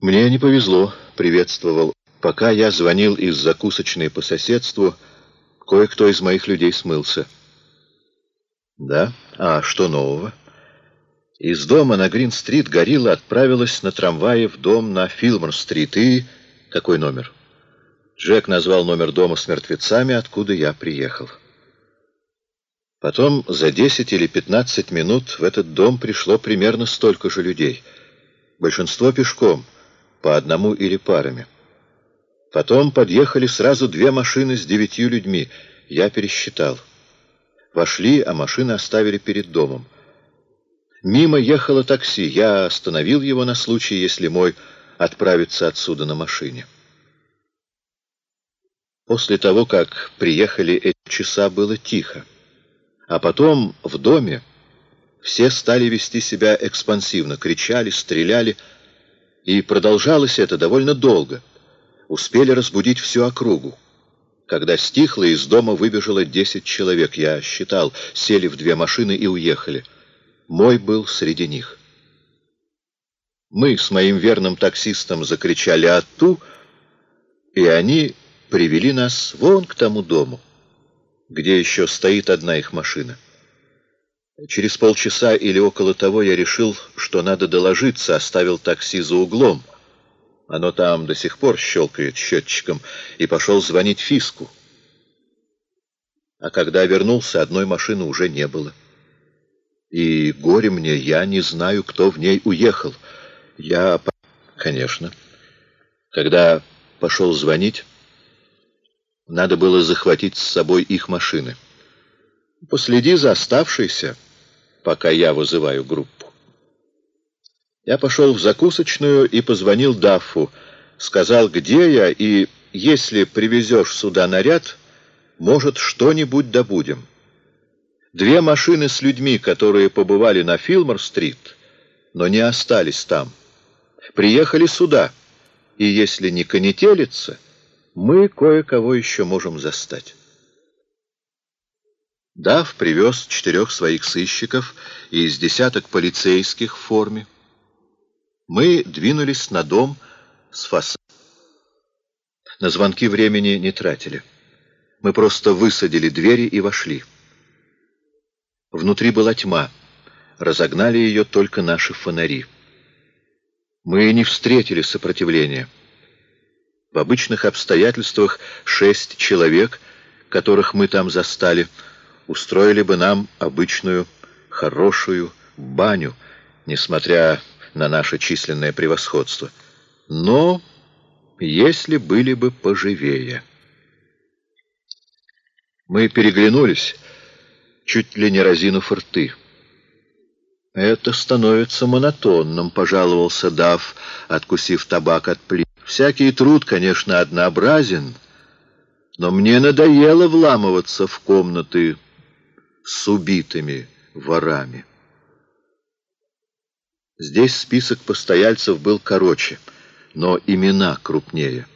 Мне не повезло, приветствовал. Пока я звонил из закусочной по соседству, кое-кто из моих людей смылся. Да? А что нового? Из дома на Грин-стрит Горилла отправилась на трамвае в дом на Филмор-стрит и... Какой номер? Джек назвал номер дома с мертвецами, откуда я приехал. Потом за 10 или 15 минут в этот дом пришло примерно столько же людей. Большинство пешком, по одному или парами. Потом подъехали сразу две машины с девятью людьми. Я пересчитал. Вошли, а машины оставили перед домом. Мимо ехало такси. Я остановил его на случай, если мой отправится отсюда на машине. После того, как приехали эти часа, было тихо. А потом в доме все стали вести себя экспансивно, кричали, стреляли, и продолжалось это довольно долго. Успели разбудить всю округу. Когда стихло, из дома выбежало десять человек. Я считал, сели в две машины и уехали. Мой был среди них. Мы с моим верным таксистом закричали «Ату!», и они привели нас вон к тому дому где еще стоит одна их машина. Через полчаса или около того я решил, что надо доложиться, оставил такси за углом. Оно там до сих пор щелкает счетчиком, и пошел звонить Фиску. А когда вернулся, одной машины уже не было. И горе мне, я не знаю, кто в ней уехал. Я... Конечно. Когда пошел звонить... Надо было захватить с собой их машины. Последи за оставшейся, пока я вызываю группу. Я пошел в закусочную и позвонил Даффу. Сказал, где я, и если привезешь сюда наряд, может, что-нибудь добудем. Две машины с людьми, которые побывали на Филмор-стрит, но не остались там, приехали сюда, и если не конетелится мы кое-кого еще можем застать. Дав привез четырех своих сыщиков и из десяток полицейских в форме. Мы двинулись на дом с фасадом. На звонки времени не тратили. Мы просто высадили двери и вошли. Внутри была тьма. Разогнали ее только наши фонари. Мы не встретили сопротивления. В обычных обстоятельствах шесть человек, которых мы там застали, устроили бы нам обычную, хорошую баню, несмотря на наше численное превосходство. Но если были бы поживее. Мы переглянулись, чуть ли не разинув рты. «Это становится монотонным», — пожаловался Дав, откусив табак от плит. Всякий труд, конечно, однообразен, но мне надоело вламываться в комнаты с убитыми ворами. Здесь список постояльцев был короче, но имена крупнее.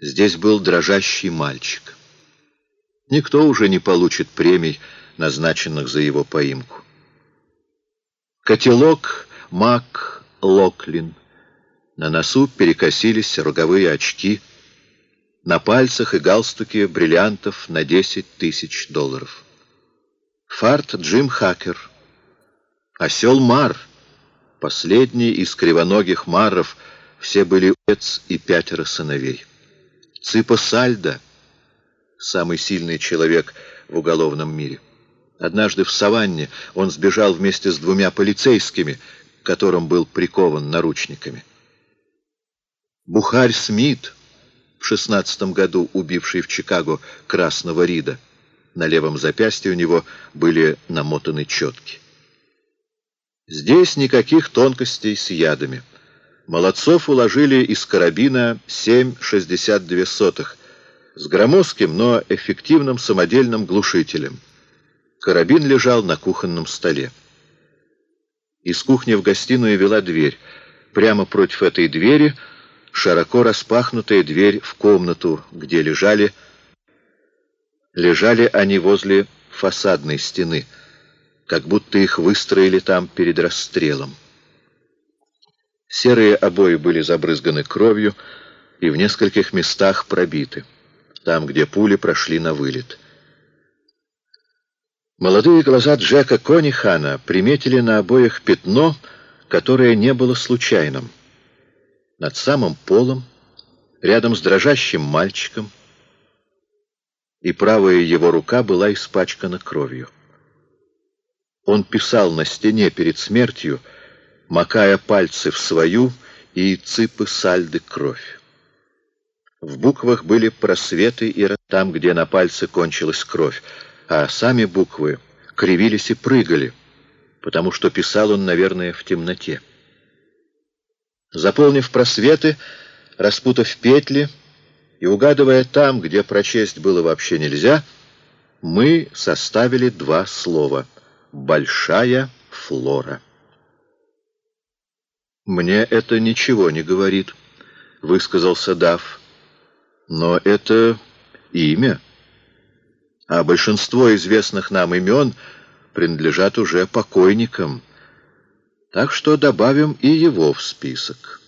Здесь был дрожащий мальчик. Никто уже не получит премий, назначенных за его поимку. Котелок Мак Локлин — на носу перекосились роговые очки, на пальцах и галстуке бриллиантов на 10 тысяч долларов. Фарт Джим Хакер. Осел Мар. Последний из кривоногих маров. Все были отец и пятеро сыновей. Ципа Сальда. Самый сильный человек в уголовном мире. Однажды в саванне он сбежал вместе с двумя полицейскими, которым был прикован наручниками. Бухарь Смит, в шестнадцатом году убивший в Чикаго Красного Рида. На левом запястье у него были намотаны четки. Здесь никаких тонкостей с ядами. Молодцов уложили из карабина 7,62 с громоздким, но эффективным самодельным глушителем. Карабин лежал на кухонном столе. Из кухни в гостиную вела дверь. Прямо против этой двери – широко распахнутая дверь в комнату, где лежали... Лежали они возле фасадной стены, как будто их выстроили там перед расстрелом. Серые обои были забрызганы кровью и в нескольких местах пробиты, там, где пули прошли на вылет. Молодые глаза Джека Конихана приметили на обоих пятно, которое не было случайным. Над самым полом, рядом с дрожащим мальчиком, и правая его рука была испачкана кровью. Он писал на стене перед смертью, макая пальцы в свою и ципы сальды кровь. В буквах были просветы и там, где на пальце кончилась кровь, а сами буквы кривились и прыгали, потому что писал он, наверное, в темноте. Заполнив просветы, распутав петли и угадывая там, где прочесть было вообще нельзя, мы составили два слова «большая флора». «Мне это ничего не говорит», — высказался Дав. «Но это имя» а большинство известных нам имен принадлежат уже покойникам. Так что добавим и его в список.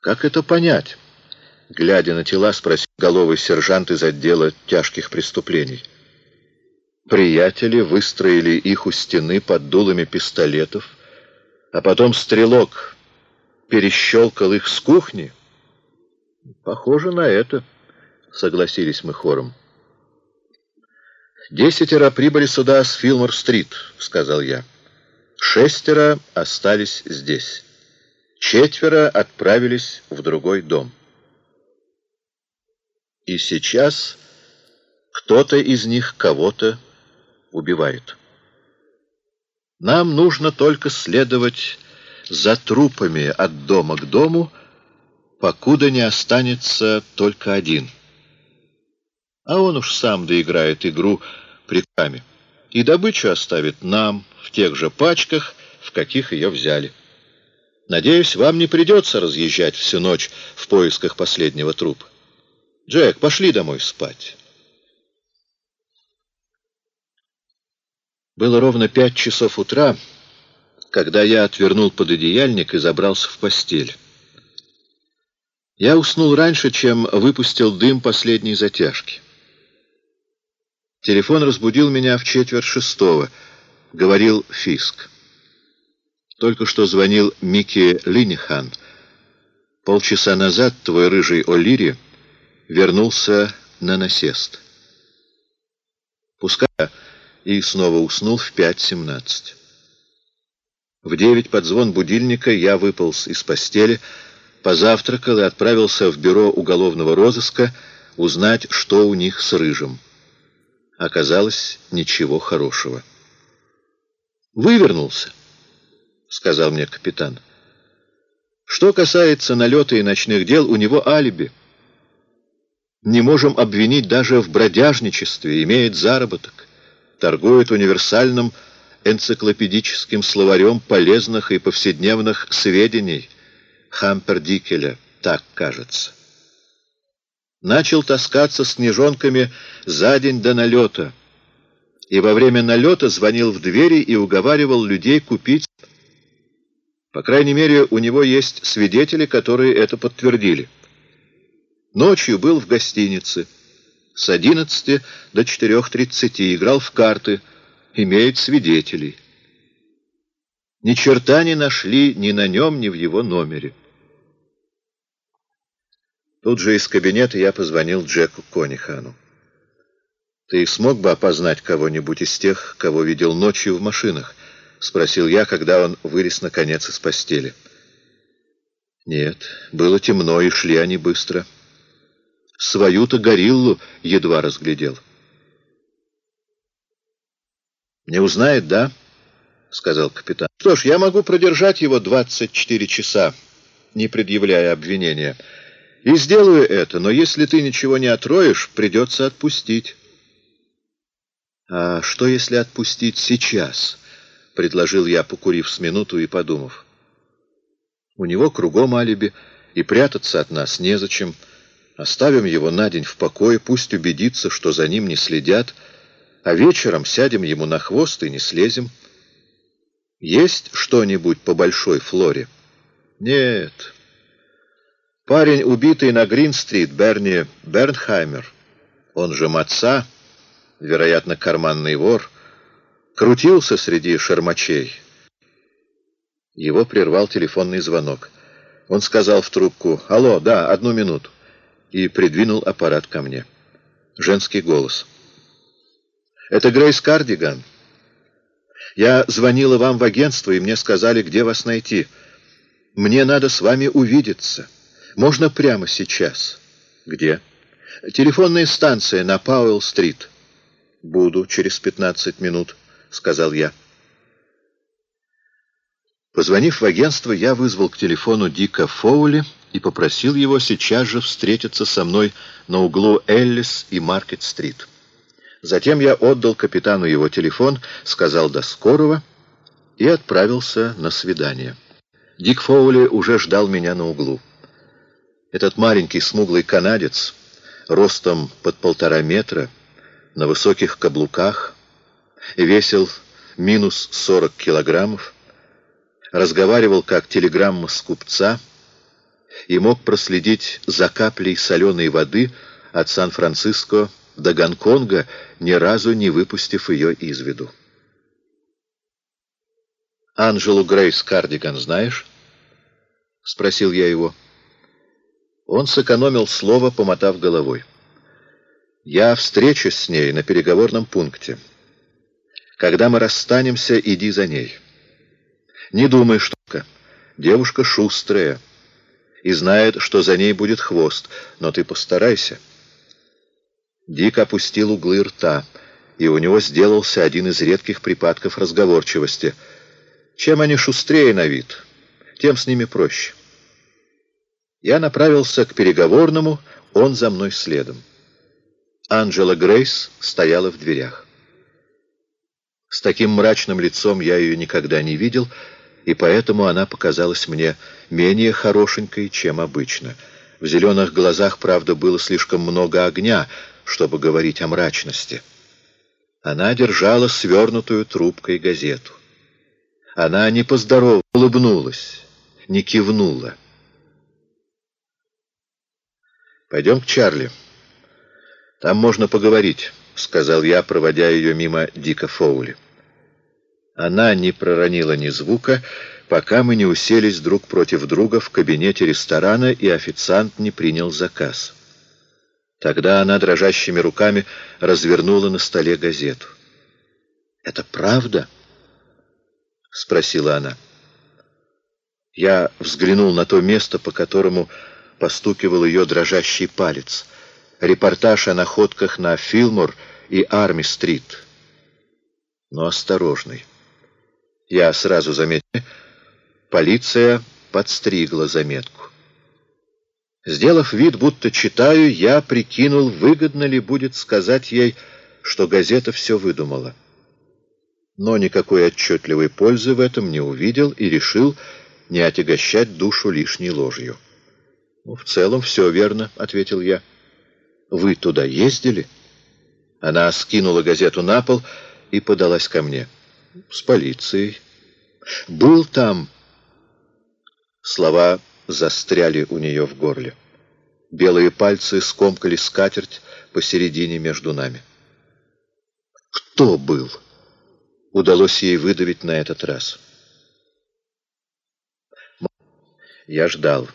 Как это понять? Глядя на тела, спросил головый сержант из отдела тяжких преступлений. Приятели выстроили их у стены под дулами пистолетов, а потом стрелок перещелкал их с кухни. Похоже на это согласились мы хором. «Десятеро прибыли сюда с Филмор-стрит», — сказал я. «Шестеро остались здесь. Четверо отправились в другой дом. И сейчас кто-то из них кого-то убивает. Нам нужно только следовать за трупами от дома к дому, покуда не останется только один — а он уж сам доиграет игру приками. И добычу оставит нам в тех же пачках, в каких ее взяли. Надеюсь, вам не придется разъезжать всю ночь в поисках последнего трупа. Джек, пошли домой спать. Было ровно пять часов утра, когда я отвернул пододеяльник и забрался в постель. Я уснул раньше, чем выпустил дым последней затяжки. Телефон разбудил меня в четверть шестого. Говорил Фиск. Только что звонил Микки Линихан. Полчаса назад твой рыжий О'Лири вернулся на насест. Пускай и снова уснул в пять семнадцать. В девять под звон будильника я выполз из постели, позавтракал и отправился в бюро уголовного розыска узнать, что у них с Рыжим оказалось ничего хорошего. «Вывернулся», — сказал мне капитан. «Что касается налета и ночных дел, у него алиби. Не можем обвинить даже в бродяжничестве, имеет заработок, торгует универсальным энциклопедическим словарем полезных и повседневных сведений Хампердикеля, так кажется» начал таскаться снежонками за день до налета. И во время налета звонил в двери и уговаривал людей купить. По крайней мере, у него есть свидетели, которые это подтвердили. Ночью был в гостинице. С 11 до 4.30 играл в карты. Имеет свидетелей. Ни черта не нашли ни на нем, ни в его номере. Тут же из кабинета я позвонил Джеку Конихану. «Ты смог бы опознать кого-нибудь из тех, кого видел ночью в машинах?» — спросил я, когда он вылез наконец из постели. «Нет, было темно, и шли они быстро. Свою-то гориллу едва разглядел». «Не узнает, да?» — сказал капитан. «Что ж, я могу продержать его 24 часа, не предъявляя обвинения». И сделаю это, но если ты ничего не отроешь, придется отпустить. А что, если отпустить сейчас? Предложил я, покурив с минуту и подумав. У него кругом алиби, и прятаться от нас незачем. Оставим его на день в покое, пусть убедится, что за ним не следят, а вечером сядем ему на хвост и не слезем. Есть что-нибудь по Большой Флоре? Нет. Парень, убитый на Грин-стрит, Берни Бернхаймер, он же Маца, вероятно, карманный вор, крутился среди шармачей. Его прервал телефонный звонок. Он сказал в трубку «Алло, да, одну минуту» и придвинул аппарат ко мне. Женский голос. «Это Грейс Кардиган. Я звонила вам в агентство, и мне сказали, где вас найти. Мне надо с вами увидеться. Можно прямо сейчас?» «Где?» «Телефонная станция на Пауэлл-стрит». «Буду через пятнадцать минут», — сказал я. Позвонив в агентство, я вызвал к телефону Дика Фоули и попросил его сейчас же встретиться со мной на углу Эллис и Маркет-стрит. Затем я отдал капитану его телефон, сказал «до скорого» и отправился на свидание. Дик Фоули уже ждал меня на углу. Этот маленький смуглый канадец, ростом под полтора метра, на высоких каблуках, весил минус сорок килограммов, разговаривал как телеграмма с купца и мог проследить за каплей соленой воды от Сан-Франциско до Гонконга, ни разу не выпустив ее из виду. «Анжелу Грейс Кардиган знаешь?» — спросил я его. Он сэкономил слово, помотав головой. «Я встречусь с ней на переговорном пункте. Когда мы расстанемся, иди за ней». Не думай, что девушка шустрая и знает, что за ней будет хвост, но ты постарайся. Дик опустил углы рта, и у него сделался один из редких припадков разговорчивости. Чем они шустрее на вид, тем с ними проще. Я направился к переговорному, он за мной следом. Анджела Грейс стояла в дверях. С таким мрачным лицом я ее никогда не видел, и поэтому она показалась мне менее хорошенькой, чем обычно. В зеленых глазах, правда, было слишком много огня, чтобы говорить о мрачности. Она держала свернутую трубкой газету. Она не поздоровалась, улыбнулась, не кивнула. «Пойдем к Чарли. Там можно поговорить», — сказал я, проводя ее мимо Дика Фоули. Она не проронила ни звука, пока мы не уселись друг против друга в кабинете ресторана, и официант не принял заказ. Тогда она дрожащими руками развернула на столе газету. «Это правда?» — спросила она. Я взглянул на то место, по которому постукивал ее дрожащий палец. Репортаж о находках на Филмор и Арми-стрит. Но осторожный. Я сразу заметил, полиция подстригла заметку. Сделав вид, будто читаю, я прикинул, выгодно ли будет сказать ей, что газета все выдумала. Но никакой отчетливой пользы в этом не увидел и решил не отягощать душу лишней ложью. «Ну, «В целом все верно», — ответил я. «Вы туда ездили?» Она скинула газету на пол и подалась ко мне с полицией. Был там... Слова застряли у нее в горле. Белые пальцы скомкали скатерть посередине между нами. Кто был? Удалось ей выдавить на этот раз. Я ждал.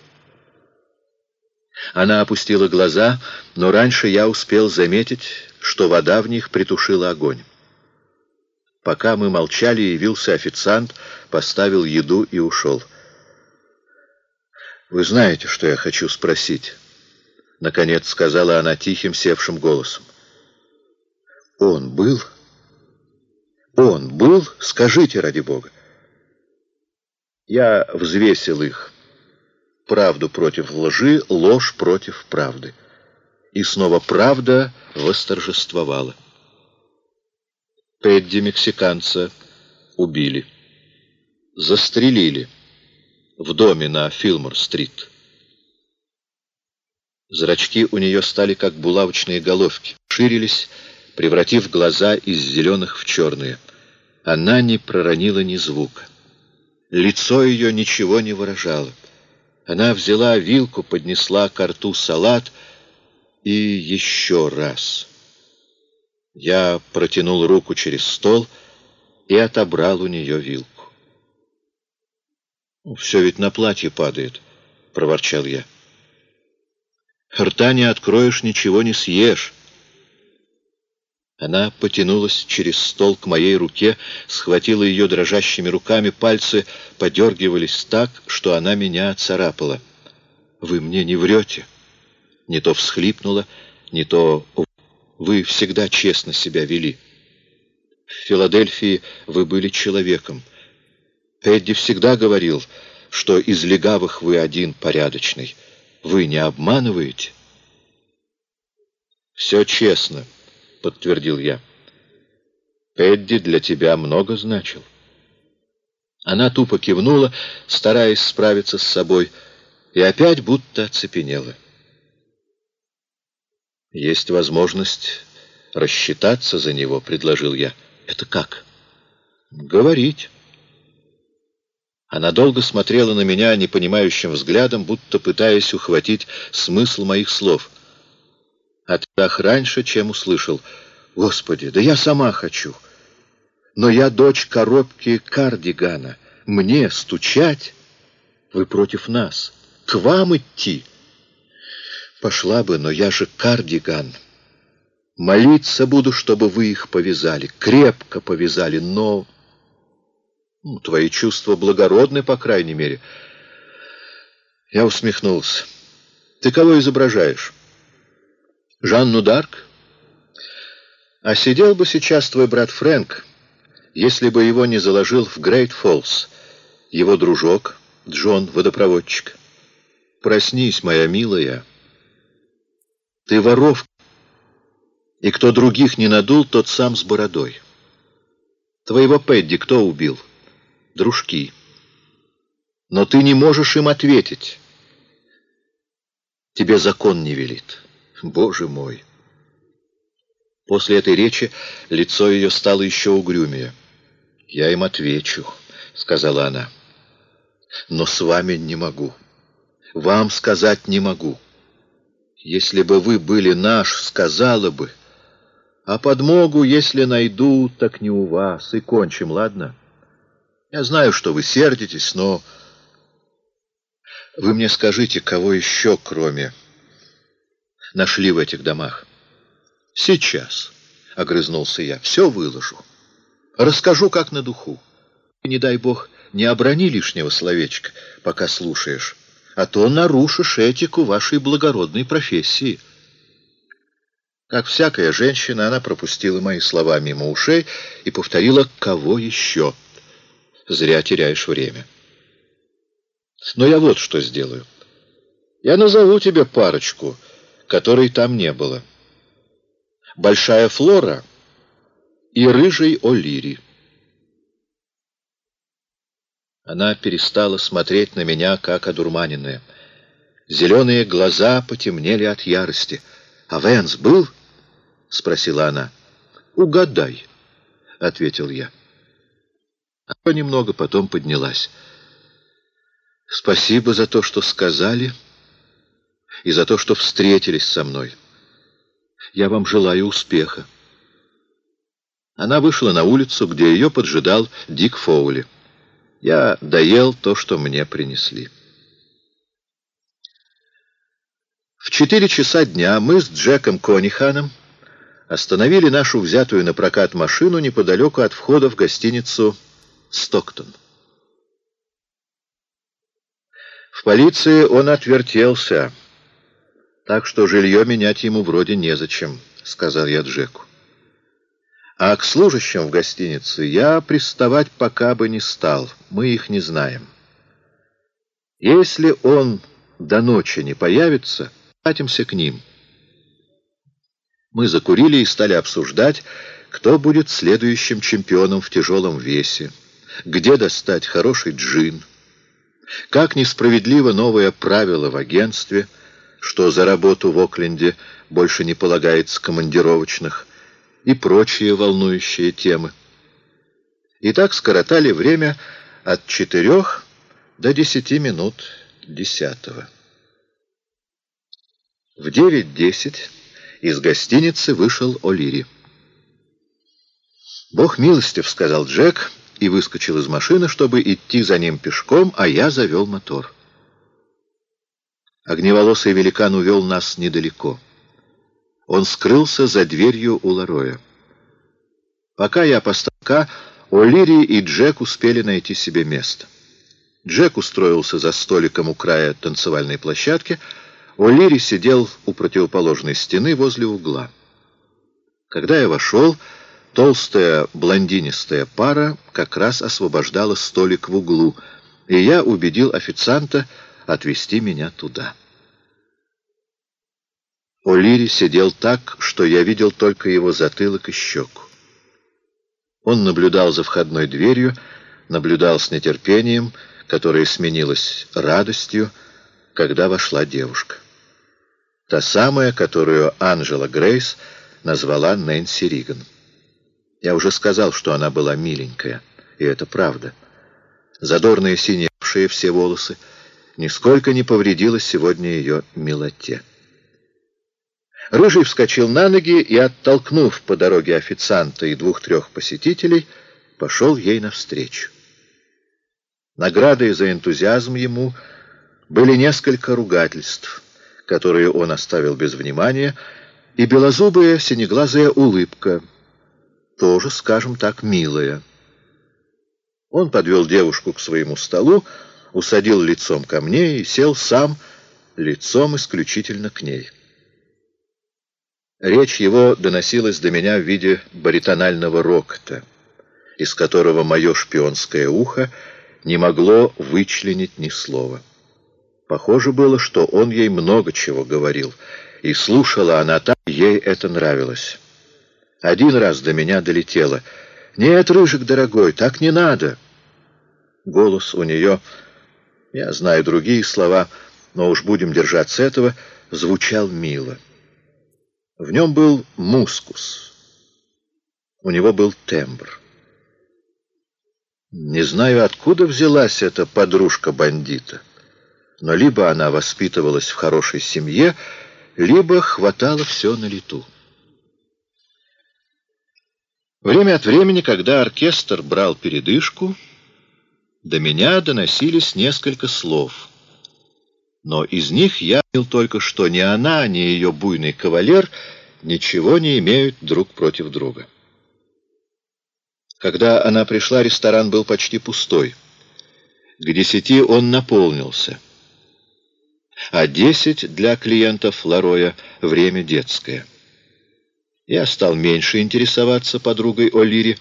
Она опустила глаза, но раньше я успел заметить, что вода в них притушила огонь. Пока мы молчали, явился официант, поставил еду и ушел. «Вы знаете, что я хочу спросить?» Наконец сказала она тихим, севшим голосом. «Он был? Он был? Скажите, ради Бога!» Я взвесил их. Правду против лжи, ложь против правды. И снова правда восторжествовала. Пэдди мексиканца убили. Застрелили в доме на Филмор-стрит. Зрачки у нее стали как булавочные головки, ширились, превратив глаза из зеленых в черные. Она не проронила ни звука. Лицо ее ничего не выражало. Она взяла вилку, поднесла к рту салат и еще раз. Я протянул руку через стол и отобрал у нее вилку. «Ну, «Все ведь на платье падает», — проворчал я. «Рта не откроешь, ничего не съешь». Она потянулась через стол к моей руке, схватила ее дрожащими руками, пальцы подергивались так, что она меня царапала. «Вы мне не врете?» Не то всхлипнула, не то «Вы всегда честно себя вели». В Филадельфии вы были человеком. Эдди всегда говорил, что из легавых вы один порядочный. Вы не обманываете? Все честно. — подтвердил я. «Эдди для тебя много значил». Она тупо кивнула, стараясь справиться с собой, и опять будто оцепенела. «Есть возможность рассчитаться за него», — предложил я. «Это как?» «Говорить». Она долго смотрела на меня непонимающим взглядом, будто пытаясь ухватить смысл моих слов — Отдах раньше, чем услышал. Господи, да я сама хочу. Но я дочь коробки кардигана. Мне стучать? Вы против нас. К вам идти? Пошла бы, но я же кардиган. Молиться буду, чтобы вы их повязали. Крепко повязали, но... Ну, твои чувства благородны, по крайней мере. Я усмехнулся. Ты кого изображаешь? Жанну Дарк? А сидел бы сейчас твой брат Фрэнк, если бы его не заложил в Грейт Фоллс, его дружок Джон, водопроводчик. Проснись, моя милая. Ты воровка, и кто других не надул, тот сам с бородой. Твоего Пэдди кто убил? Дружки. Но ты не можешь им ответить. Тебе закон не велит. Боже мой! После этой речи лицо ее стало еще угрюмее. «Я им отвечу», — сказала она. «Но с вами не могу. Вам сказать не могу. Если бы вы были наш, сказала бы. А подмогу, если найду, так не у вас. И кончим, ладно? Я знаю, что вы сердитесь, но... Вы мне скажите, кого еще, кроме нашли в этих домах? Сейчас, — огрызнулся я, — все выложу. Расскажу, как на духу. Не дай бог, не оброни лишнего словечка, пока слушаешь, а то нарушишь этику вашей благородной профессии. Как всякая женщина, она пропустила мои слова мимо ушей и повторила «Кого еще?» Зря теряешь время. Но я вот что сделаю. Я назову тебе парочку — которой там не было. Большая Флора и рыжий О'Лири. Она перестала смотреть на меня, как одурманенная. Зеленые глаза потемнели от ярости. «А Вэнс был?» — спросила она. «Угадай», — ответил я. Она немного потом поднялась. «Спасибо за то, что сказали» и за то, что встретились со мной. Я вам желаю успеха. Она вышла на улицу, где ее поджидал Дик Фоули. Я доел то, что мне принесли. В четыре часа дня мы с Джеком Кониханом остановили нашу взятую на прокат машину неподалеку от входа в гостиницу «Стоктон». В полиции он отвертелся так что жилье менять ему вроде незачем», — сказал я Джеку. «А к служащим в гостинице я приставать пока бы не стал, мы их не знаем. Если он до ночи не появится, катимся к ним». Мы закурили и стали обсуждать, кто будет следующим чемпионом в тяжелом весе, где достать хороший джин, как несправедливо новое правило в агентстве — что за работу в Окленде больше не полагается командировочных, и прочие волнующие темы. И так скоротали время, от четырех до десяти минут десятого. В девять десять из гостиницы вышел О'Лири. «Бог милостив», — сказал Джек, и выскочил из машины, чтобы идти за ним пешком, а я завел мотор. Огневолосый великан увел нас недалеко. Он скрылся за дверью у Лароя. Пока я поставка, О'Лири и Джек успели найти себе место. Джек устроился за столиком у края танцевальной площадки, О'Лири сидел у противоположной стены возле угла. Когда я вошел, толстая блондинистая пара как раз освобождала столик в углу, и я убедил официанта отвезти меня туда. О'Лири сидел так, что я видел только его затылок и щеку. Он наблюдал за входной дверью, наблюдал с нетерпением, которое сменилось радостью, когда вошла девушка. Та самая, которую Анжела Грейс назвала Нэнси Риган. Я уже сказал, что она была миленькая, и это правда. Задорные синевшие все волосы нисколько не повредило сегодня ее милоте. Рыжий вскочил на ноги и, оттолкнув по дороге официанта и двух-трех посетителей, пошел ей навстречу. Наградой за энтузиазм ему были несколько ругательств, которые он оставил без внимания, и белозубая синеглазая улыбка, тоже, скажем так, милая. Он подвел девушку к своему столу, усадил лицом ко мне и сел сам лицом исключительно к ней. Речь его доносилась до меня в виде баритонального рокота, из которого мое шпионское ухо не могло вычленить ни слова. Похоже было, что он ей много чего говорил, и слушала она так, ей это нравилось. Один раз до меня долетело. «Нет, Рыжик, дорогой, так не надо!» Голос у нее, я знаю другие слова, но уж будем держаться этого, звучал мило. В нем был мускус. У него был тембр. Не знаю, откуда взялась эта подружка бандита, но либо она воспитывалась в хорошей семье, либо хватало все на лету. Время от времени, когда оркестр брал передышку, до меня доносились несколько слов. Но из них я понял только, что ни она, ни ее буйный кавалер ничего не имеют друг против друга. Когда она пришла, ресторан был почти пустой. К десяти он наполнился. А десять для клиентов Лароя — время детское. Я стал меньше интересоваться подругой О'Лири,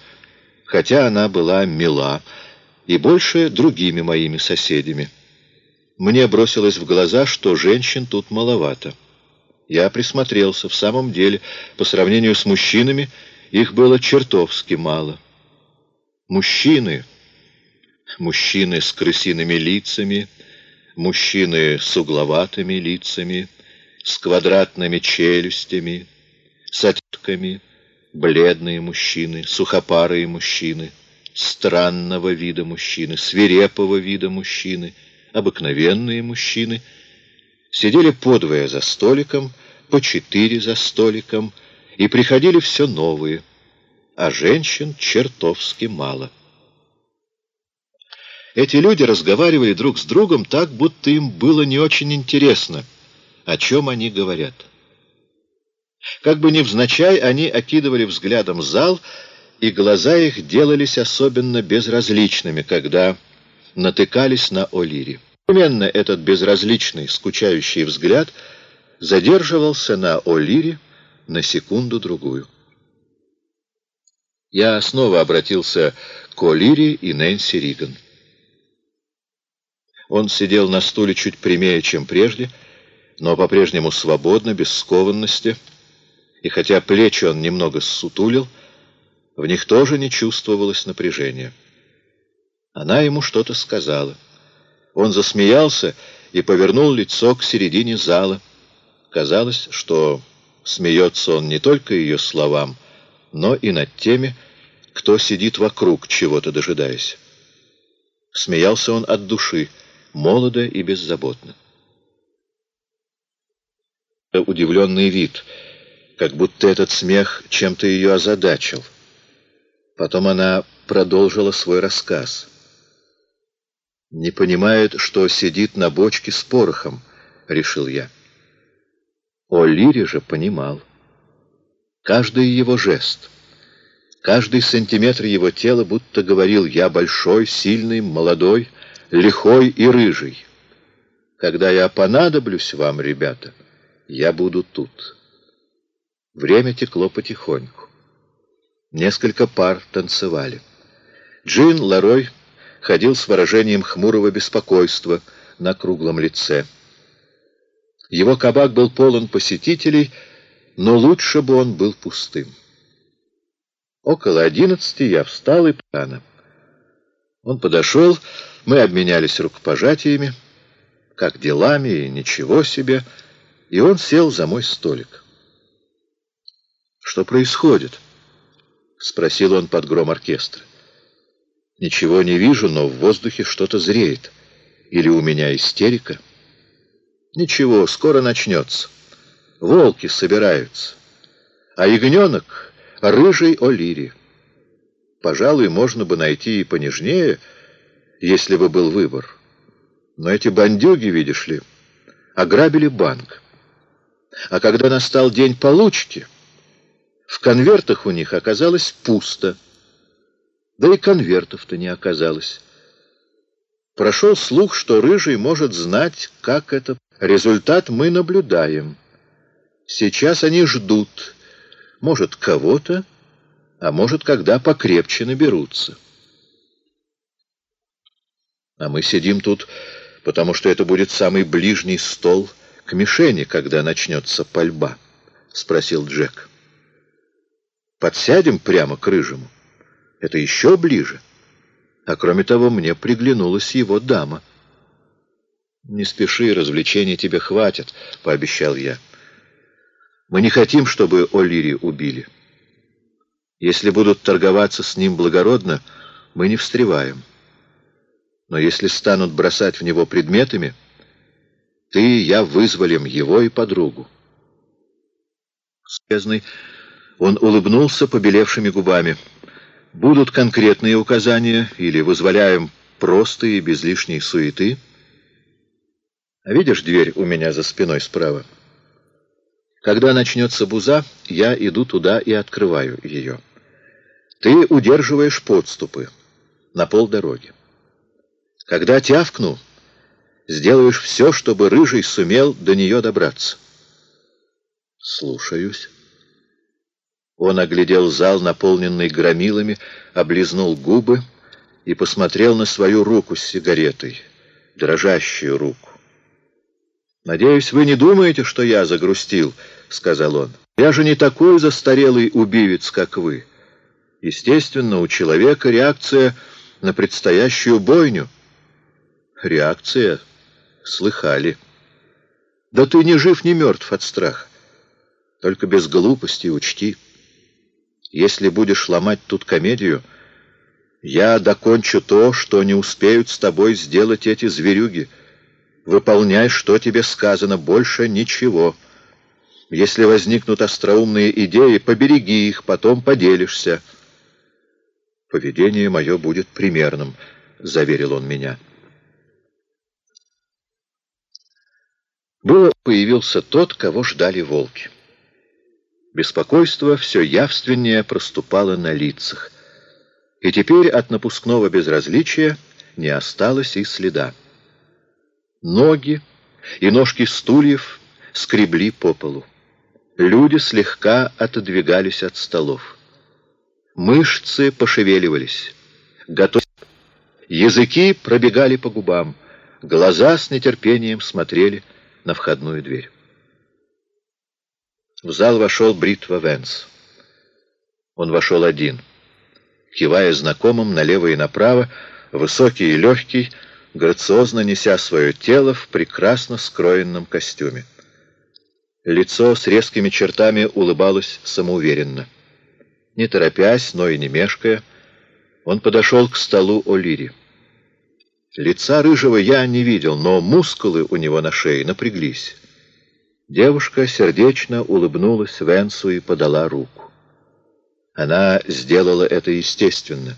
хотя она была мила, и больше другими моими соседями. Мне бросилось в глаза, что женщин тут маловато. Я присмотрелся, в самом деле, по сравнению с мужчинами, их было чертовски мало. Мужчины, мужчины с крысиными лицами, мужчины с угловатыми лицами, с квадратными челюстями, с отеками, бледные мужчины, сухопарые мужчины, странного вида мужчины, свирепого вида мужчины, обыкновенные мужчины, сидели подвое за столиком, по четыре за столиком, и приходили все новые, а женщин чертовски мало. Эти люди разговаривали друг с другом так, будто им было не очень интересно, о чем они говорят. Как бы невзначай, они окидывали взглядом зал, и глаза их делались особенно безразличными, когда натыкались на О'Лири. Именно этот безразличный, скучающий взгляд задерживался на О'Лири на секунду-другую. Я снова обратился к О'Лири и Нэнси Риган. Он сидел на стуле чуть прямее, чем прежде, но по-прежнему свободно, без скованности, и хотя плечи он немного ссутулил, в них тоже не чувствовалось напряжения. Она ему что-то сказала. Он засмеялся и повернул лицо к середине зала. Казалось, что смеется он не только ее словам, но и над теми, кто сидит вокруг, чего-то дожидаясь. Смеялся он от души, молодо и беззаботно. Удивленный вид, как будто этот смех чем-то ее озадачил. Потом она продолжила свой рассказ. «Не понимает, что сидит на бочке с порохом», — решил я. О Лире же понимал. Каждый его жест, каждый сантиметр его тела будто говорил «Я большой, сильный, молодой, лихой и рыжий. Когда я понадоблюсь вам, ребята, я буду тут». Время текло потихоньку. Несколько пар танцевали. Джин Ларой ходил с выражением хмурого беспокойства на круглом лице. Его кабак был полон посетителей, но лучше бы он был пустым. Около одиннадцати я встал и рано. Он подошел, мы обменялись рукопожатиями, как делами и ничего себе, и он сел за мой столик. «Что происходит?» — спросил он под гром оркестра. «Ничего не вижу, но в воздухе что-то зреет. Или у меня истерика?» Ничего, скоро начнется. Волки собираются. А ягненок — рыжий О'Лири. Пожалуй, можно бы найти и понежнее, если бы был выбор. Но эти бандюги, видишь ли, ограбили банк. А когда настал день получки, в конвертах у них оказалось пусто. Да и конвертов-то не оказалось. Прошел слух, что Рыжий может знать, как это Результат мы наблюдаем. Сейчас они ждут, может, кого-то, а может, когда покрепче наберутся. А мы сидим тут, потому что это будет самый ближний стол к мишени, когда начнется пальба, — спросил Джек. Подсядем прямо к рыжему. Это еще ближе. А кроме того, мне приглянулась его дама — «Не спеши, развлечений тебе хватит», — пообещал я. «Мы не хотим, чтобы О'Лири убили. Если будут торговаться с ним благородно, мы не встреваем. Но если станут бросать в него предметами, ты и я вызволим его и подругу». Скезный, он улыбнулся побелевшими губами. «Будут конкретные указания или вызволяем просто и без лишней суеты?» А видишь дверь у меня за спиной справа? Когда начнется буза, я иду туда и открываю ее. Ты удерживаешь подступы на полдороги. Когда тявкну, сделаешь все, чтобы Рыжий сумел до нее добраться. Слушаюсь. Он оглядел зал, наполненный громилами, облизнул губы и посмотрел на свою руку с сигаретой, дрожащую руку. «Надеюсь, вы не думаете, что я загрустил», — сказал он. «Я же не такой застарелый убивец, как вы. Естественно, у человека реакция на предстоящую бойню». «Реакция? Слыхали?» «Да ты ни жив, ни мертв от страха. Только без глупости учти. Если будешь ломать тут комедию, я докончу то, что не успеют с тобой сделать эти зверюги». Выполняй, что тебе сказано, больше ничего. Если возникнут остроумные идеи, побереги их, потом поделишься. Поведение мое будет примерным, — заверил он меня. Было появился тот, кого ждали волки. Беспокойство все явственнее проступало на лицах, и теперь от напускного безразличия не осталось и следа. Ноги и ножки стульев скребли по полу. Люди слегка отодвигались от столов. Мышцы пошевеливались. Готов... Языки пробегали по губам. Глаза с нетерпением смотрели на входную дверь. В зал вошел Бритва Венс. Он вошел один. Кивая знакомым налево и направо, высокий и легкий, грациозно неся свое тело в прекрасно скроенном костюме. Лицо с резкими чертами улыбалось самоуверенно. Не торопясь, но и не мешкая, он подошел к столу О'Лири. Лица рыжего я не видел, но мускулы у него на шее напряглись. Девушка сердечно улыбнулась Венсу и подала руку. Она сделала это естественно.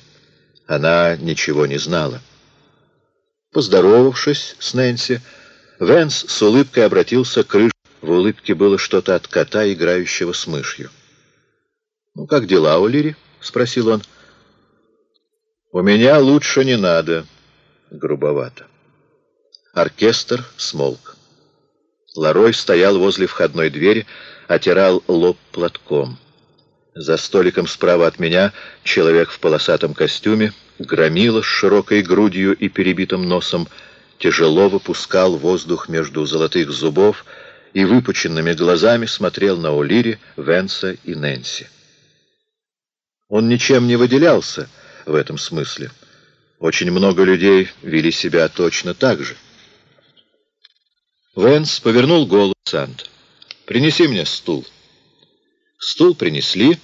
Она ничего не знала. Поздоровавшись с Нэнси, Венс с улыбкой обратился к рыжему. В улыбке было что-то от кота, играющего с мышью. «Ну, как дела у Лири?» — спросил он. «У меня лучше не надо», — грубовато. Оркестр смолк. Ларой стоял возле входной двери, отирал лоб платком. За столиком справа от меня человек в полосатом костюме, громила с широкой грудью и перебитым носом, тяжело выпускал воздух между золотых зубов и выпученными глазами смотрел на Олири, Венса и Нэнси. Он ничем не выделялся в этом смысле. Очень много людей вели себя точно так же. Венс повернул голову Санта. «Принеси мне стул». Стул принесли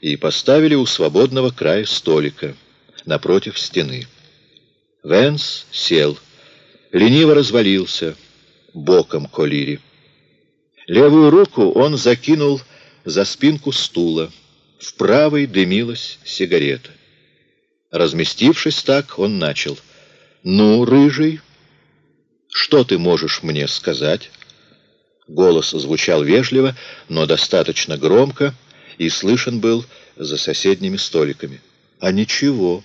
и поставили у свободного края столика, напротив стены. Венс сел, лениво развалился боком к Олире. Левую руку он закинул за спинку стула, в правой дымилась сигарета. Разместившись так, он начал. «Ну, рыжий, что ты можешь мне сказать?» Голос звучал вежливо, но достаточно громко, и слышен был за соседними столиками. «А ничего».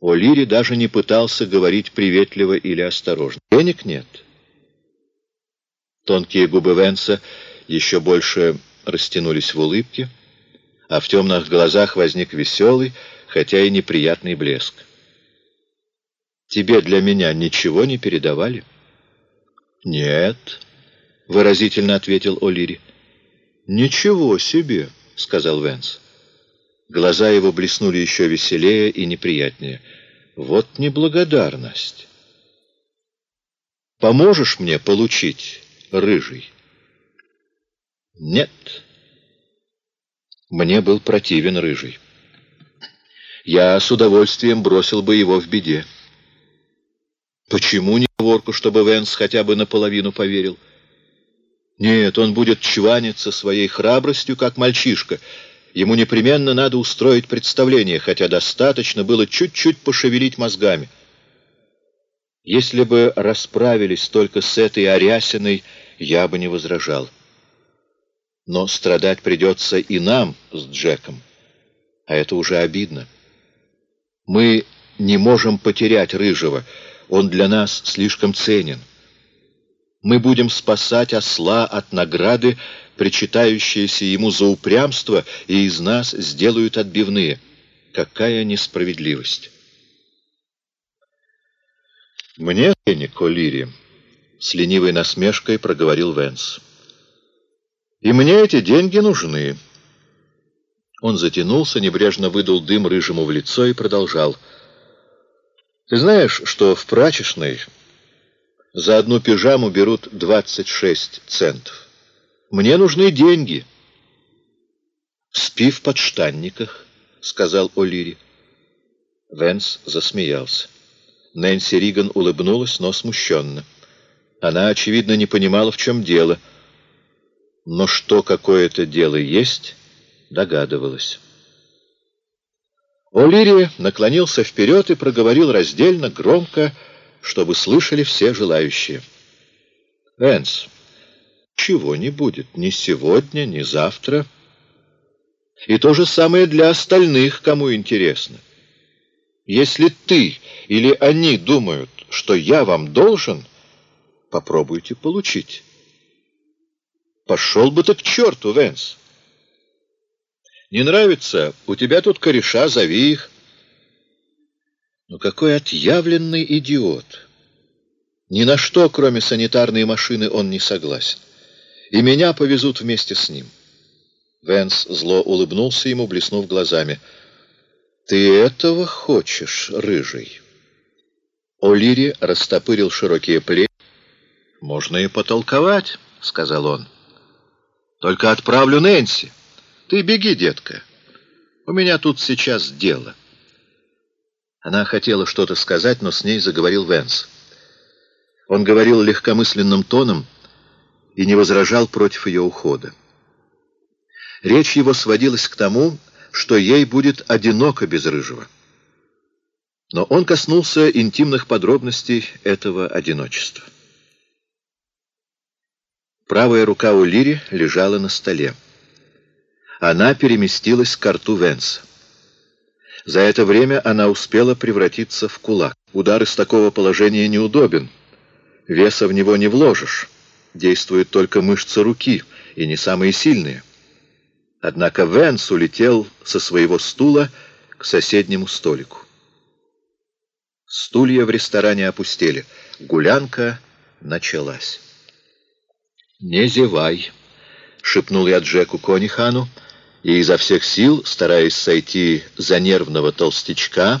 О'Лири даже не пытался говорить приветливо или осторожно. «Денег нет». Тонкие губы Венса еще больше растянулись в улыбке, а в темных глазах возник веселый, хотя и неприятный блеск. «Тебе для меня ничего не передавали?» «Нет», — выразительно ответил О'Лири. «Ничего себе», — сказал Венс. Глаза его блеснули еще веселее и неприятнее. «Вот неблагодарность». «Поможешь мне получить рыжий?» «Нет». Мне был противен рыжий. Я с удовольствием бросил бы его в беде. Почему не ворку, чтобы Венс хотя бы наполовину поверил? Нет, он будет чваниться своей храбростью, как мальчишка. Ему непременно надо устроить представление, хотя достаточно было чуть-чуть пошевелить мозгами. Если бы расправились только с этой Арясиной, я бы не возражал. Но страдать придется и нам с Джеком, а это уже обидно. Мы не можем потерять Рыжего, он для нас слишком ценен. Мы будем спасать осла от награды, причитающейся ему за упрямство, и из нас сделают отбивные. Какая несправедливость! «Мне денег, О'Лири», — с ленивой насмешкой проговорил Венс. «И мне эти деньги нужны». Он затянулся, небрежно выдул дым рыжему в лицо и продолжал — ты знаешь, что в прачечной за одну пижаму берут 26 центов? Мне нужны деньги. Спи в подштанниках, сказал О'Лири. Венс засмеялся. Нэнси Риган улыбнулась, но смущенно. Она, очевидно, не понимала, в чем дело. Но что какое-то дело есть, догадывалась. О'Лири наклонился вперед и проговорил раздельно, громко, чтобы слышали все желающие. «Энс, чего не будет ни сегодня, ни завтра. И то же самое для остальных, кому интересно. Если ты или они думают, что я вам должен, попробуйте получить. Пошел бы ты к черту, Венс!» Не нравится? У тебя тут кореша, зови их. Ну какой отъявленный идиот! Ни на что, кроме санитарной машины, он не согласен. И меня повезут вместе с ним. Венс зло улыбнулся ему, блеснув глазами. «Ты этого хочешь, рыжий?» О'Лири растопырил широкие плечи. «Можно и потолковать», — сказал он. «Только отправлю Нэнси». Ты беги, детка. У меня тут сейчас дело. Она хотела что-то сказать, но с ней заговорил Венс. Он говорил легкомысленным тоном и не возражал против ее ухода. Речь его сводилась к тому, что ей будет одиноко без Рыжего. Но он коснулся интимных подробностей этого одиночества. Правая рука у Лири лежала на столе. Она переместилась к рту Венса. За это время она успела превратиться в кулак. Удар из такого положения неудобен. Веса в него не вложишь. Действуют только мышцы руки, и не самые сильные. Однако Венс улетел со своего стула к соседнему столику. Стулья в ресторане опустели. Гулянка началась. «Не зевай», — шепнул я Джеку Конихану, и изо всех сил, стараясь сойти за нервного толстячка,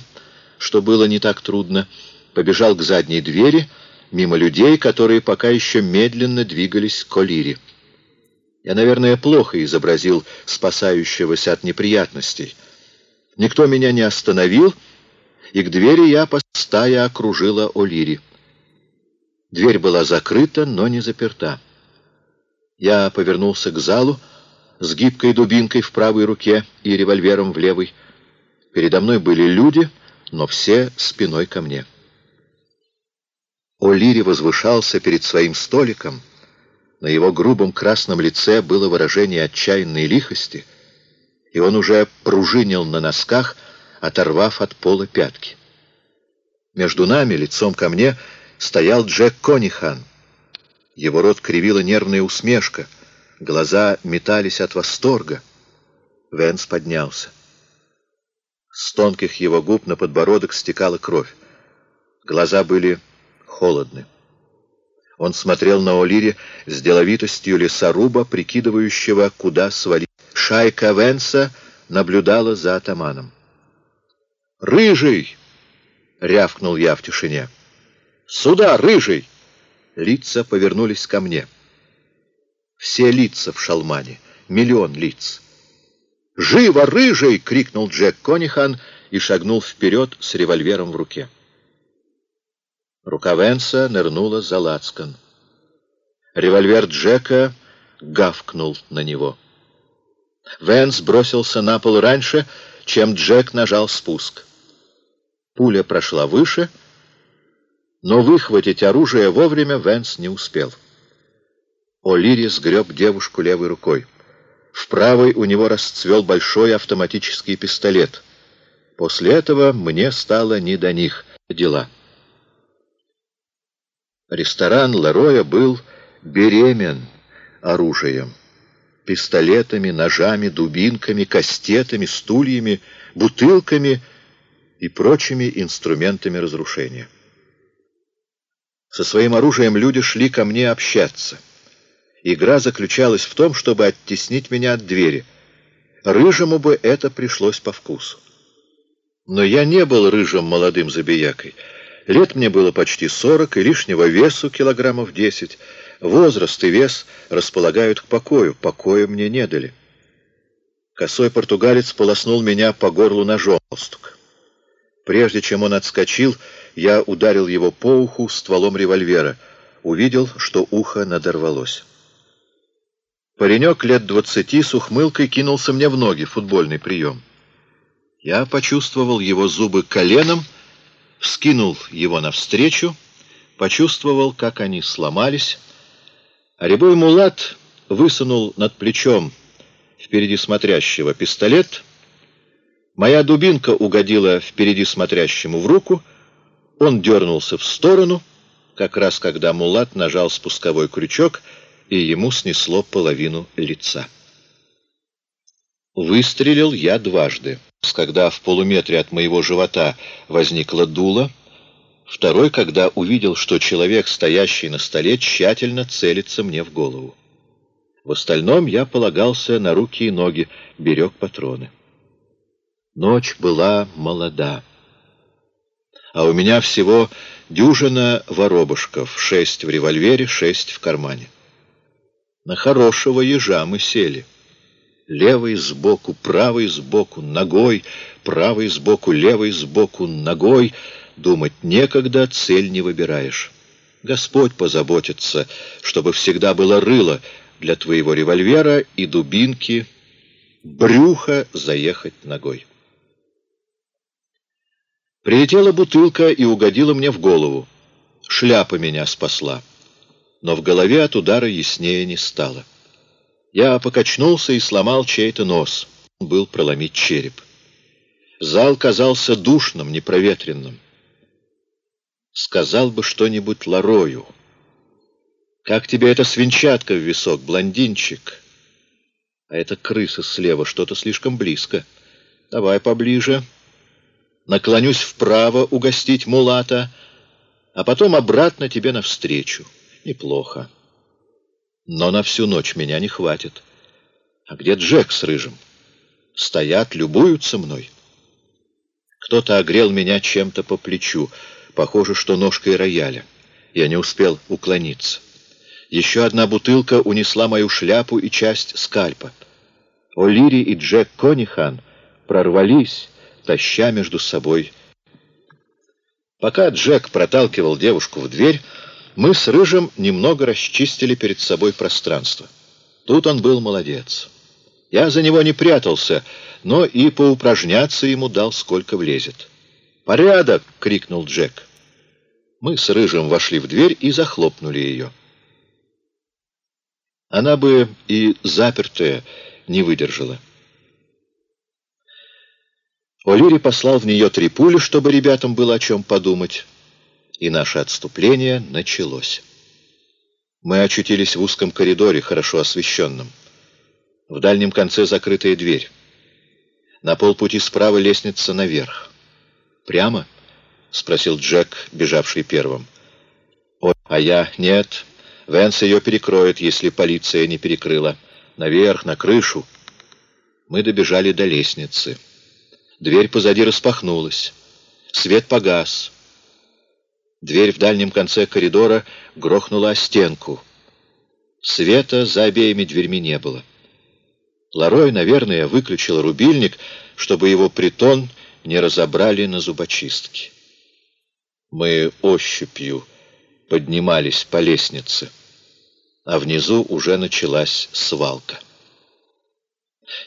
что было не так трудно, побежал к задней двери, мимо людей, которые пока еще медленно двигались к Олире. Я, наверное, плохо изобразил спасающегося от неприятностей. Никто меня не остановил, и к двери я постая окружила Олири. Дверь была закрыта, но не заперта. Я повернулся к залу с гибкой дубинкой в правой руке и револьвером в левой. Передо мной были люди, но все спиной ко мне. О'Лири возвышался перед своим столиком. На его грубом красном лице было выражение отчаянной лихости, и он уже пружинил на носках, оторвав от пола пятки. Между нами, лицом ко мне, стоял Джек Конихан — его рот кривила нервная усмешка, глаза метались от восторга. Венс поднялся. С тонких его губ на подбородок стекала кровь. Глаза были холодны. Он смотрел на Олире с деловитостью лесоруба, прикидывающего, куда свалить. Шайка Венса наблюдала за атаманом. «Рыжий!» — рявкнул я в тишине. «Сюда, рыжий!» Лица повернулись ко мне. Все лица в шалмане, миллион лиц. «Живо, рыжий!» — крикнул Джек Конихан и шагнул вперед с револьвером в руке. Рука Венса нырнула за лацкан. Револьвер Джека гавкнул на него. Венс бросился на пол раньше, чем Джек нажал спуск. Пуля прошла выше — но выхватить оружие вовремя Венс не успел. О'Лири сгреб девушку левой рукой. В правой у него расцвел большой автоматический пистолет. После этого мне стало не до них дела. Ресторан Лероя был беремен оружием. Пистолетами, ножами, дубинками, кастетами, стульями, бутылками и прочими инструментами разрушения. Со своим оружием люди шли ко мне общаться. Игра заключалась в том, чтобы оттеснить меня от двери. Рыжему бы это пришлось по вкусу. Но я не был рыжим молодым забиякой. Лет мне было почти сорок, и лишнего весу килограммов десять. Возраст и вес располагают к покою. Покоя мне не дали. Косой португалец полоснул меня по горлу ножом. Прежде чем он отскочил, я ударил его по уху стволом револьвера. Увидел, что ухо надорвалось. Паренек лет двадцати с ухмылкой кинулся мне в ноги, футбольный прием. Я почувствовал его зубы коленом, вскинул его навстречу, почувствовал, как они сломались. А рябой мулат высунул над плечом впереди смотрящего пистолет. Моя дубинка угодила впереди смотрящему в руку — он дернулся в сторону, как раз когда Мулат нажал спусковой крючок, и ему снесло половину лица. Выстрелил я дважды. Когда в полуметре от моего живота возникла дуло, второй, когда увидел, что человек, стоящий на столе, тщательно целится мне в голову. В остальном я полагался на руки и ноги, берег патроны. Ночь была молода а у меня всего дюжина воробушков, шесть в револьвере, шесть в кармане. На хорошего ежа мы сели. Левый сбоку, правый сбоку, ногой, правый сбоку, левый сбоку, ногой. Думать некогда, цель не выбираешь. Господь позаботится, чтобы всегда было рыло для твоего револьвера и дубинки, брюха заехать ногой. Прилетела бутылка и угодила мне в голову. Шляпа меня спасла. Но в голове от удара яснее не стало. Я покачнулся и сломал чей-то нос. Был проломить череп. Зал казался душным, непроветренным. Сказал бы что-нибудь Ларою. «Как тебе эта свинчатка в висок, блондинчик?» «А это крыса слева, что-то слишком близко. Давай поближе. Наклонюсь вправо угостить мулата, а потом обратно тебе навстречу. Неплохо. Но на всю ночь меня не хватит. А где Джек с Рыжим? Стоят, любуются мной». Кто-то огрел меня чем-то по плечу, похоже, что ножкой рояля. Я не успел уклониться. Еще одна бутылка унесла мою шляпу и часть скальпа. О'Лири и Джек Конихан прорвались, таща между собой. Пока Джек проталкивал девушку в дверь, мы с Рыжим немного расчистили перед собой пространство. Тут он был молодец. Я за него не прятался, но и поупражняться ему дал, сколько влезет. «Порядок!» — крикнул Джек. Мы с Рыжим вошли в дверь и захлопнули ее. Она бы и запертая не выдержала. О'Лири послал в нее три пули, чтобы ребятам было о чем подумать, и наше отступление началось. Мы очутились в узком коридоре, хорошо освещенном. В дальнем конце закрытая дверь. На полпути справа лестница наверх. «Прямо?» — спросил Джек, бежавший первым. «Ой, а я... Нет. Венс ее перекроет, если полиция не перекрыла. Наверх, на крышу». Мы добежали до лестницы. Дверь позади распахнулась. Свет погас. Дверь в дальнем конце коридора грохнула о стенку. Света за обеими дверьми не было. Ларой, наверное, выключил рубильник, чтобы его притон не разобрали на зубочистке. Мы ощупью поднимались по лестнице, а внизу уже началась свалка.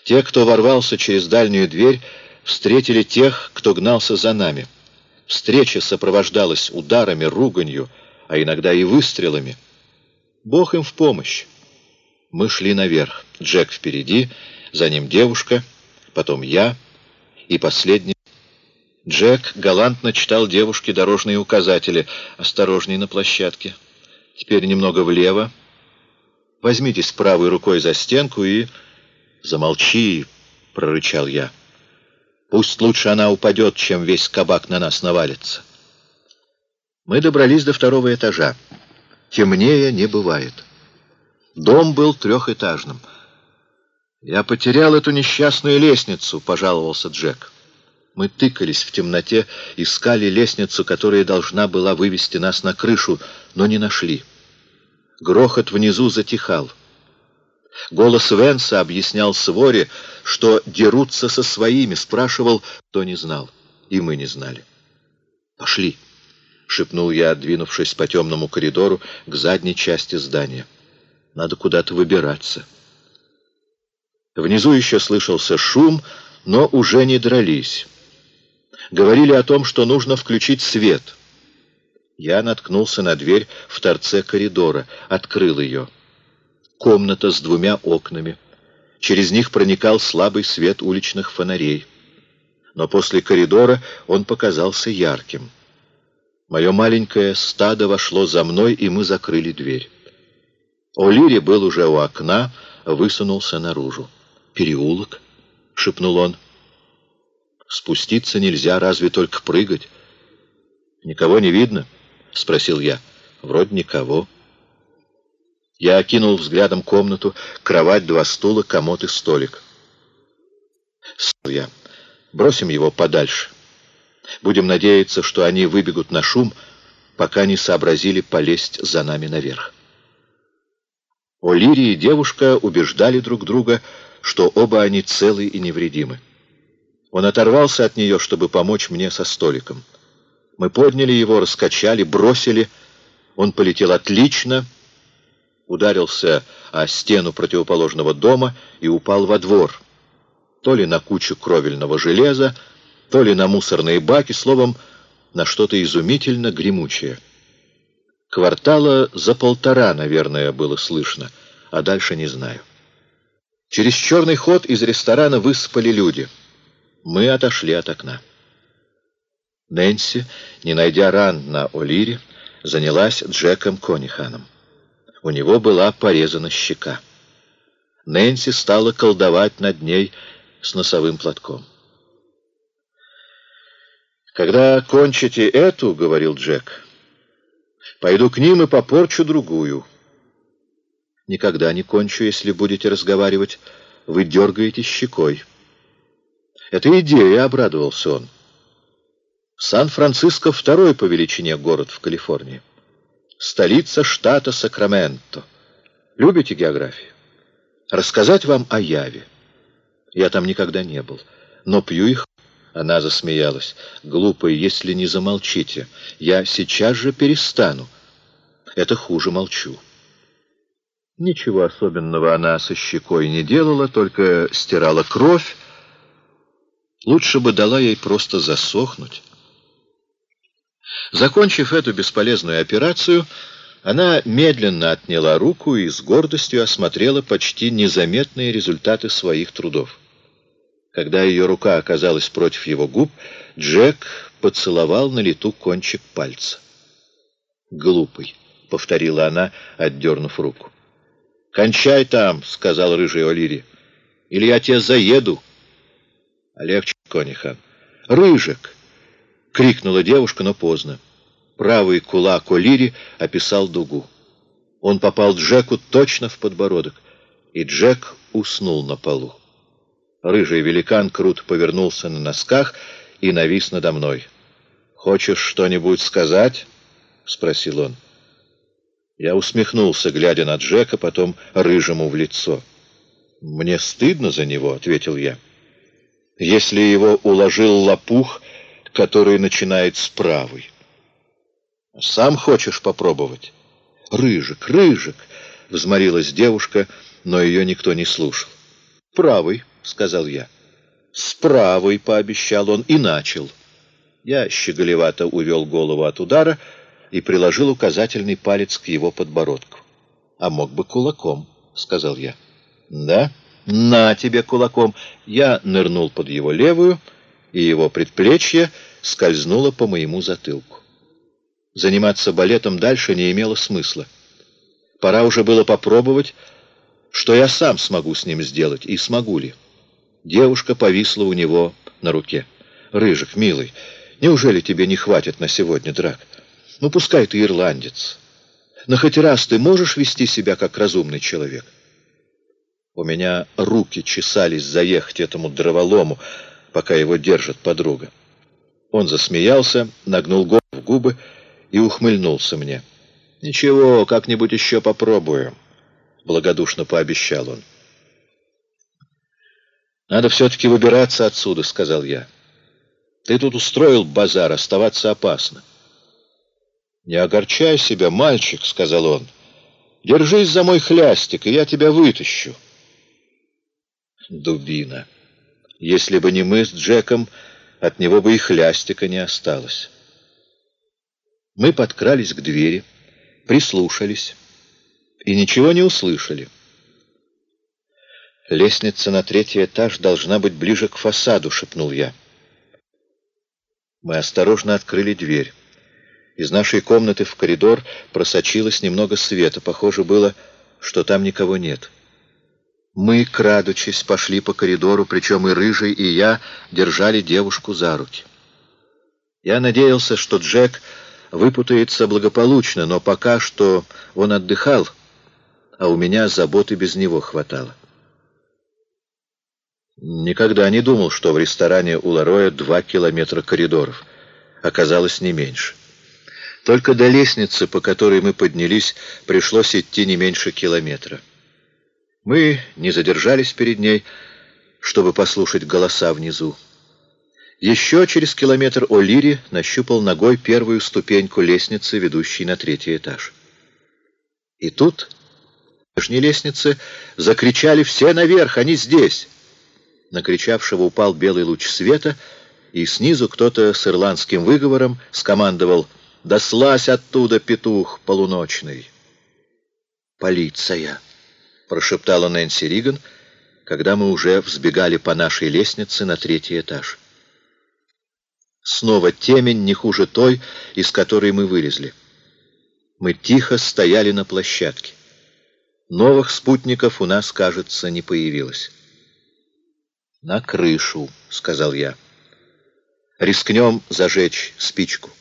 Те, кто ворвался через дальнюю дверь, встретили тех, кто гнался за нами. Встреча сопровождалась ударами, руганью, а иногда и выстрелами. Бог им в помощь. Мы шли наверх. Джек впереди, за ним девушка, потом я и последний. Джек галантно читал девушке дорожные указатели. «Осторожней на площадке. Теперь немного влево. Возьмитесь правой рукой за стенку и...» «Замолчи!» — прорычал я. «Пусть лучше она упадет, чем весь кабак на нас навалится». Мы добрались до второго этажа. Темнее не бывает. Дом был трехэтажным. «Я потерял эту несчастную лестницу», — пожаловался Джек. Мы тыкались в темноте, искали лестницу, которая должна была вывести нас на крышу, но не нашли. Грохот внизу затихал. Голос Венса объяснял Своре, что дерутся со своими, спрашивал, кто не знал. И мы не знали. «Пошли», — шепнул я, двинувшись по темному коридору к задней части здания. Надо куда-то выбираться. Внизу еще слышался шум, но уже не дрались. Говорили о том, что нужно включить свет. Я наткнулся на дверь в торце коридора, открыл ее. Комната с двумя окнами. Через них проникал слабый свет уличных фонарей. Но после коридора он показался ярким. Мое маленькое стадо вошло за мной, и мы закрыли дверь. О'Лири был уже у окна, высунулся наружу. «Переулок?» — шепнул он. «Спуститься нельзя, разве только прыгать». «Никого не видно?» — спросил я. «Вроде никого». Я окинул взглядом комнату, кровать, два стула, комод и столик. я. Бросим его подальше. Будем надеяться, что они выбегут на шум, пока не сообразили полезть за нами наверх. О'Лири и девушка убеждали друг друга, что оба они целы и невредимы. Он оторвался от нее, чтобы помочь мне со столиком. Мы подняли его, раскачали, бросили. Он полетел отлично, ударился о стену противоположного дома и упал во двор. То ли на кучу кровельного железа, то ли на мусорные баки, словом, на что-то изумительно гремучее. Квартала за полтора, наверное, было слышно, а дальше не знаю. Через черный ход из ресторана высыпали люди. Мы отошли от окна. Нэнси, не найдя ран на Олире, занялась Джеком Кониханом. У него была порезана щека. Нэнси стала колдовать над ней с носовым платком. «Когда кончите эту, — говорил Джек, — пойду к ним и попорчу другую». «Никогда не кончу, если будете разговаривать. Вы дергаете щекой». «Это идея», — обрадовался он. «Сан-Франциско — второй по величине город в Калифорнии. Столица штата Сакраменто. Любите географию? Рассказать вам о Яве. Я там никогда не был, но пью их она засмеялась. «Глупый, если не замолчите. Я сейчас же перестану. Это хуже молчу». Ничего особенного она со щекой не делала, только стирала кровь. Лучше бы дала ей просто засохнуть. Закончив эту бесполезную операцию, она медленно отняла руку и с гордостью осмотрела почти незаметные результаты своих трудов. Когда ее рука оказалась против его губ, Джек поцеловал на лету кончик пальца. «Глупый», — повторила она, отдернув руку. «Кончай там», — сказал рыжий О'Лири, — «или я тебя заеду». «Легче, Конихан». «Рыжик!» — крикнула девушка, но поздно. Правый кулак О'Лири описал дугу. Он попал Джеку точно в подбородок, и Джек уснул на полу. Рыжий великан круто повернулся на носках и навис надо мной. «Хочешь что-нибудь сказать?» — спросил он. Я усмехнулся, глядя на Джека, потом рыжему в лицо. «Мне стыдно за него», — ответил я. «Если его уложил лопух, который начинает с правой». «Сам хочешь попробовать?» «Рыжик, рыжик!» — взморилась девушка, но ее никто не слушал. «Правый». — сказал я. «С правой», — пообещал он, и начал. Я щеголевато увел голову от удара и приложил указательный палец к его подбородку. «А мог бы кулаком», — сказал я. «Да? На тебе кулаком!» Я нырнул под его левую, и его предплечье скользнуло по моему затылку. Заниматься балетом дальше не имело смысла. Пора уже было попробовать, что я сам смогу с ним сделать, и смогу ли. Девушка повисла у него на руке. «Рыжик, милый, неужели тебе не хватит на сегодня драк? Ну, пускай ты ирландец. Но хоть раз ты можешь вести себя как разумный человек?» У меня руки чесались заехать этому дроволому, пока его держит подруга. Он засмеялся, нагнул голову в губы и ухмыльнулся мне. «Ничего, как-нибудь еще попробуем», — благодушно пообещал он. «Надо все-таки выбираться отсюда», — сказал я. «Ты тут устроил базар, оставаться опасно». «Не огорчай себя, мальчик», — сказал он. «Держись за мой хлястик, и я тебя вытащу». Дубина. Если бы не мы с Джеком, от него бы и хлястика не осталось. Мы подкрались к двери, прислушались и ничего не услышали. «Лестница на третий этаж должна быть ближе к фасаду», — шепнул я. Мы осторожно открыли дверь. Из нашей комнаты в коридор просочилось немного света. Похоже было, что там никого нет. Мы, крадучись, пошли по коридору, причем и Рыжий, и я держали девушку за руки. Я надеялся, что Джек выпутается благополучно, но пока что он отдыхал, а у меня заботы без него хватало. Никогда не думал, что в ресторане у Лароя два километра коридоров. Оказалось, не меньше. Только до лестницы, по которой мы поднялись, пришлось идти не меньше километра. Мы не задержались перед ней, чтобы послушать голоса внизу. Еще через километр О'Лири нащупал ногой первую ступеньку лестницы, ведущей на третий этаж. И тут нижней лестницы закричали «Все наверх! Они здесь!» На кричавшего упал белый луч света, и снизу кто-то с ирландским выговором скомандовал «Да слазь оттуда, петух полуночный!» «Полиция!» — прошептала Нэнси Риган, когда мы уже взбегали по нашей лестнице на третий этаж. Снова темень не хуже той, из которой мы вылезли. Мы тихо стояли на площадке. Новых спутников у нас, кажется, не появилось. «На крышу», — сказал я. «Рискнем зажечь спичку».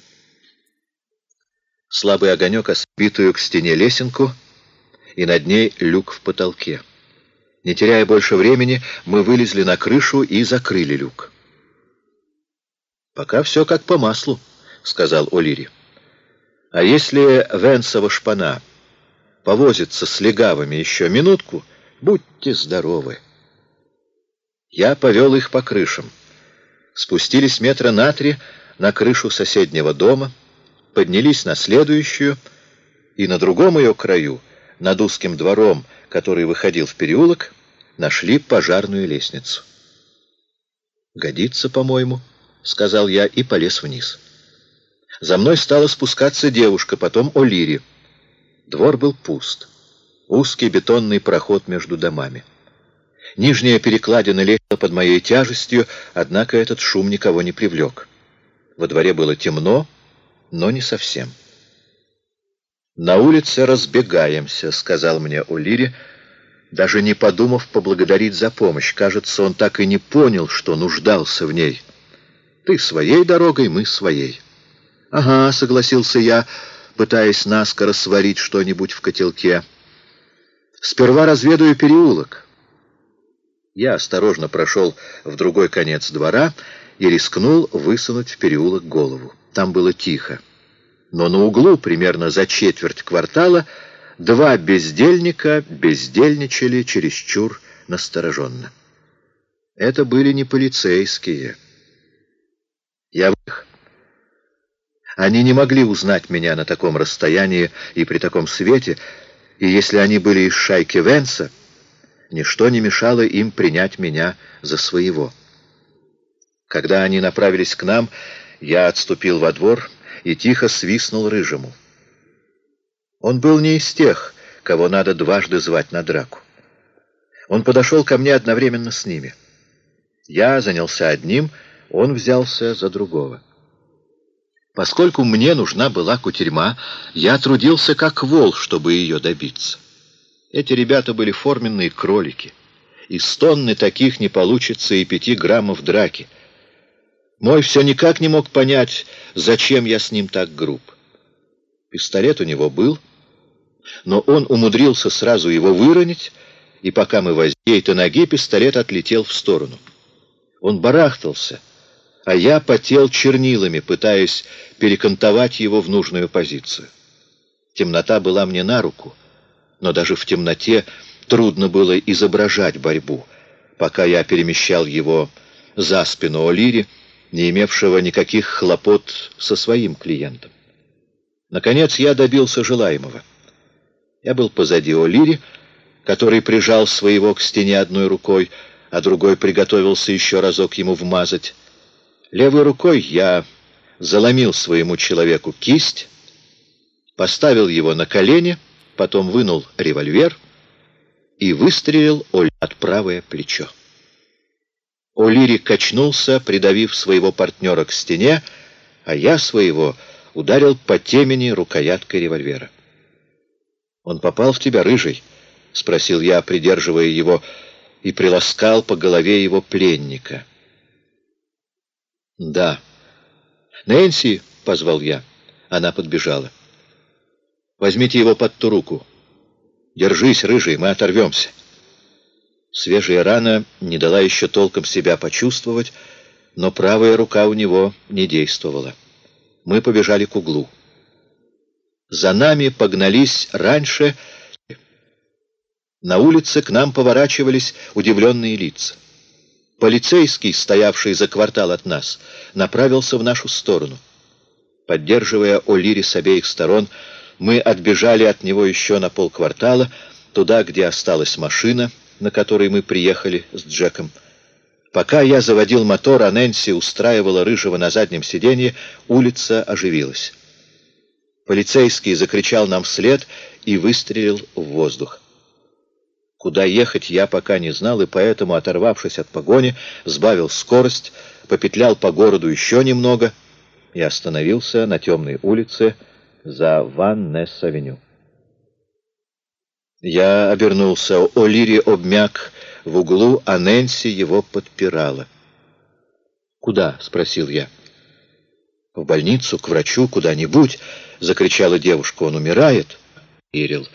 Слабый огонек осбитую к стене лесенку, и над ней люк в потолке. Не теряя больше времени, мы вылезли на крышу и закрыли люк. «Пока все как по маслу», — сказал О'Лири. «А если Венсова шпана повозится с легавыми еще минутку, будьте здоровы». Я повел их по крышам. Спустились метра на три на крышу соседнего дома, поднялись на следующую, и на другом ее краю, над узким двором, который выходил в переулок, нашли пожарную лестницу. «Годится, по-моему», — сказал я и полез вниз. За мной стала спускаться девушка, потом О'Лири. Двор был пуст. Узкий бетонный проход между домами. Нижняя перекладина летела под моей тяжестью, однако этот шум никого не привлек. Во дворе было темно, но не совсем. «На улице разбегаемся», — сказал мне О'Лири, даже не подумав поблагодарить за помощь. Кажется, он так и не понял, что нуждался в ней. «Ты своей дорогой, мы своей». «Ага», — согласился я, пытаясь наскоро сварить что-нибудь в котелке. «Сперва разведаю переулок». Я осторожно прошел в другой конец двора и рискнул высунуть в переулок голову. Там было тихо. Но на углу, примерно за четверть квартала, два бездельника бездельничали чересчур настороженно. Это были не полицейские. Я в их. Они не могли узнать меня на таком расстоянии и при таком свете, и если они были из шайки Венса, Ничто не мешало им принять меня за своего. Когда они направились к нам, я отступил во двор и тихо свистнул рыжему. Он был не из тех, кого надо дважды звать на драку. Он подошел ко мне одновременно с ними. Я занялся одним, он взялся за другого. Поскольку мне нужна была кутерьма, я трудился как вол, чтобы ее добиться. Эти ребята были форменные кролики. Из тонны таких не получится и пяти граммов драки. Мой все никак не мог понять, зачем я с ним так груб. Пистолет у него был, но он умудрился сразу его выронить, и пока мы возьмей то ноги, пистолет отлетел в сторону. Он барахтался, а я потел чернилами, пытаясь перекантовать его в нужную позицию. Темнота была мне на руку — но даже в темноте трудно было изображать борьбу, пока я перемещал его за спину О'Лири, не имевшего никаких хлопот со своим клиентом. Наконец я добился желаемого. Я был позади О'Лири, который прижал своего к стене одной рукой, а другой приготовился еще разок ему вмазать. Левой рукой я заломил своему человеку кисть, поставил его на колени — потом вынул револьвер и выстрелил Оль от правое плечо. О'Лири качнулся, придавив своего партнера к стене, а я своего ударил по темени рукояткой револьвера. «Он попал в тебя, рыжий?» — спросил я, придерживая его, и приласкал по голове его пленника. «Да». «Нэнси!» — позвал я. Она подбежала. Возьмите его под ту руку. Держись, рыжий, мы оторвемся. Свежая рана не дала еще толком себя почувствовать, но правая рука у него не действовала. Мы побежали к углу. За нами погнались раньше... На улице к нам поворачивались удивленные лица. Полицейский, стоявший за квартал от нас, направился в нашу сторону. Поддерживая О'Лири с обеих сторон, мы отбежали от него еще на полквартала, туда, где осталась машина, на которой мы приехали с Джеком. Пока я заводил мотор, а Нэнси устраивала рыжего на заднем сиденье, улица оживилась. Полицейский закричал нам вслед и выстрелил в воздух. Куда ехать я пока не знал, и поэтому, оторвавшись от погони, сбавил скорость, попетлял по городу еще немного и остановился на темной улице за Ван Несс-авеню. Я обернулся. О'Лири обмяк в углу, а Нэнси его подпирала. «Куда?» — спросил я. «В больницу, к врачу, куда-нибудь!» — закричала девушка. «Он умирает!» Ирил.